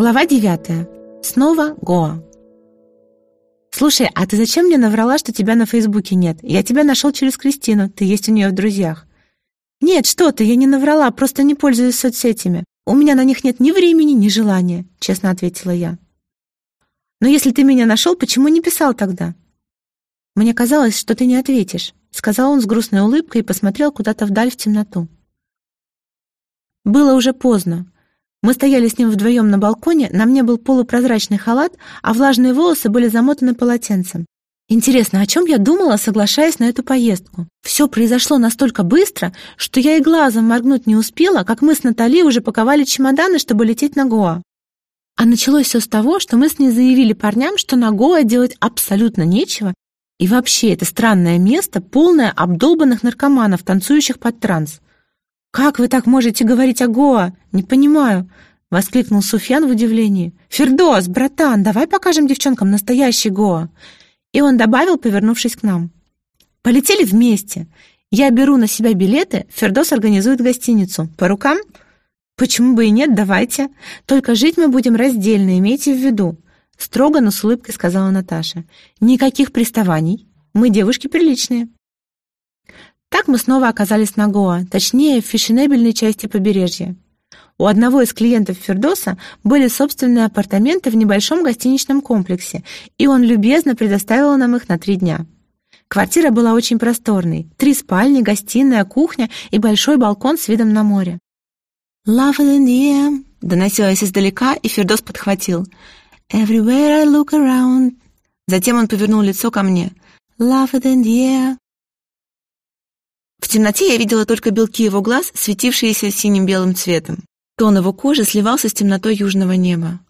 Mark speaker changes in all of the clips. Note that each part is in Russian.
Speaker 1: Глава девятая. Снова Гоа. «Слушай, а ты зачем мне наврала, что тебя на Фейсбуке нет? Я тебя нашел через Кристину, ты есть у нее в друзьях». «Нет, что ты, я не наврала, просто не пользуюсь соцсетями. У меня на них нет ни времени, ни желания», — честно ответила я. «Но если ты меня нашел, почему не писал тогда?» «Мне казалось, что ты не ответишь», — сказал он с грустной улыбкой и посмотрел куда-то вдаль в темноту. Было уже поздно. Мы стояли с ним вдвоем на балконе, на мне был полупрозрачный халат, а влажные волосы были замотаны полотенцем. Интересно, о чем я думала, соглашаясь на эту поездку? Все произошло настолько быстро, что я и глазом моргнуть не успела, как мы с Натали уже паковали чемоданы, чтобы лететь на Гоа. А началось все с того, что мы с ней заявили парням, что на Гоа делать абсолютно нечего, и вообще это странное место, полное обдолбанных наркоманов, танцующих под транс. «Как вы так можете говорить о Гоа? Не понимаю!» — воскликнул Суфьян в удивлении. «Фердос, братан, давай покажем девчонкам настоящий Гоа!» И он добавил, повернувшись к нам. «Полетели вместе. Я беру на себя билеты, Фердос организует гостиницу. По рукам?» «Почему бы и нет, давайте. Только жить мы будем раздельно, имейте в виду», — строго, но с улыбкой сказала Наташа. «Никаких приставаний. Мы девушки приличные». Так мы снова оказались на Гоа, точнее, в фешенебельной части побережья. У одного из клиентов Фердоса были собственные апартаменты в небольшом гостиничном комплексе, и он любезно предоставил нам их на три дня. Квартира была очень просторной. Три спальни, гостиная, кухня и большой балкон с видом на море. «Love in the air», — доносилось издалека, и Фердос подхватил. «Everywhere I look around». Затем он повернул лицо ко мне. «Love in the air». В темноте я видела только белки его глаз, светившиеся синим-белым цветом. Тон его кожи сливался с темнотой южного неба.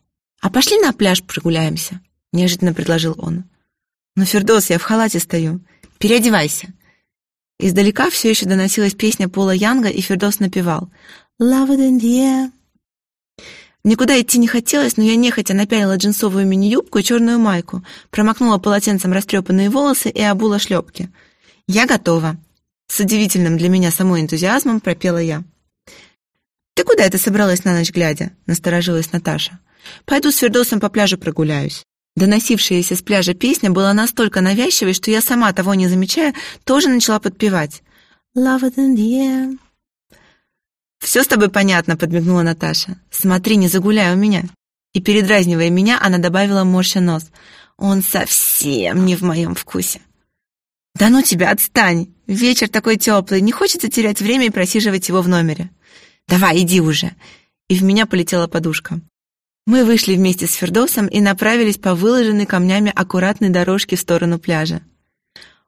Speaker 1: «А пошли на пляж прогуляемся», — неожиданно предложил он. «Ну, Фердос, я в халате стою. Переодевайся». Издалека все еще доносилась песня Пола Янга, и Фердос напевал «Love it in the air». Никуда идти не хотелось, но я нехотя напялила джинсовую мини-юбку и черную майку, промокнула полотенцем растрепанные волосы и обула шлепки. «Я готова», с удивительным для меня самой энтузиазмом пропела я. «Ты куда это собралась на ночь глядя?» — насторожилась Наташа. «Пойду с Фердосом по пляжу прогуляюсь». Доносившаяся с пляжа песня была настолько навязчивой, что я сама, того не замечая, тоже начала подпевать. «Love it in the air». «Все с тобой понятно», — подмигнула Наташа. «Смотри, не загуляй у меня». И, передразнивая меня, она добавила морща нос. «Он совсем не в моем вкусе». «Да ну тебя, отстань! Вечер такой теплый, не хочется терять время и просиживать его в номере. Давай, иди уже!» И в меня полетела подушка. Мы вышли вместе с Фердосом и направились по выложенной камнями аккуратной дорожке в сторону пляжа.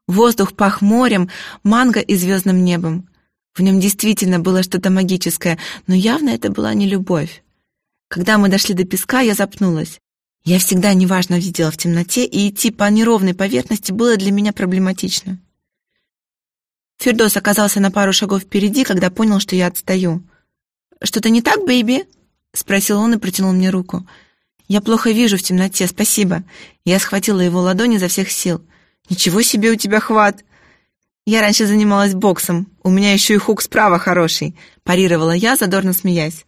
Speaker 1: Воздух пах морем, манго и звездным небом. В нем действительно было что-то магическое, но явно это была не любовь. Когда мы дошли до песка, я запнулась. Я всегда неважно видела в темноте, и идти по неровной поверхности было для меня проблематично. Фердос оказался на пару шагов впереди, когда понял, что я отстаю. «Что-то не так, бэйби?» — спросил он и протянул мне руку. «Я плохо вижу в темноте, спасибо». Я схватила его ладони изо всех сил. «Ничего себе у тебя хват!» «Я раньше занималась боксом, у меня еще и хук справа хороший», — парировала я, задорно смеясь.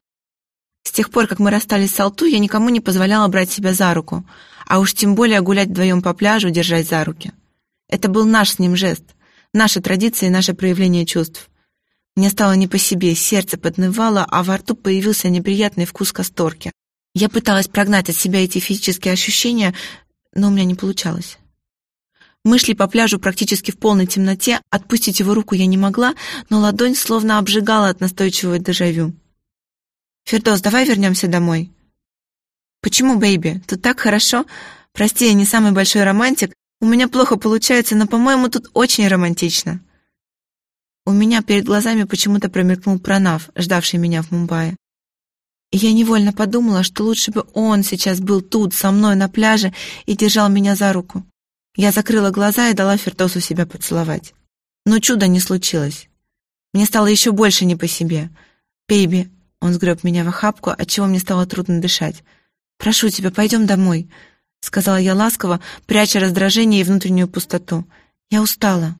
Speaker 1: С тех пор, как мы расстались с Алту, я никому не позволяла брать себя за руку, а уж тем более гулять вдвоем по пляжу, держать за руки. Это был наш с ним жест, наша традиция и наше проявление чувств. Мне стало не по себе, сердце поднывало, а во рту появился неприятный вкус касторки. Я пыталась прогнать от себя эти физические ощущения, но у меня не получалось. Мы шли по пляжу практически в полной темноте, отпустить его руку я не могла, но ладонь словно обжигала от настойчивого дежавю. «Фердос, давай вернемся домой». «Почему, baby? Тут так хорошо. Прости, я не самый большой романтик. У меня плохо получается, но, по-моему, тут очень романтично». У меня перед глазами почему-то промелькнул Пранав, ждавший меня в Мумбаи. И я невольно подумала, что лучше бы он сейчас был тут, со мной на пляже, и держал меня за руку. Я закрыла глаза и дала Фердосу себя поцеловать. Но чуда не случилось. Мне стало еще больше не по себе. «Бейби, он сгреб меня в охапку, отчего мне стало трудно дышать. «Прошу тебя, пойдем домой», — сказала я ласково, пряча раздражение и внутреннюю пустоту. «Я устала».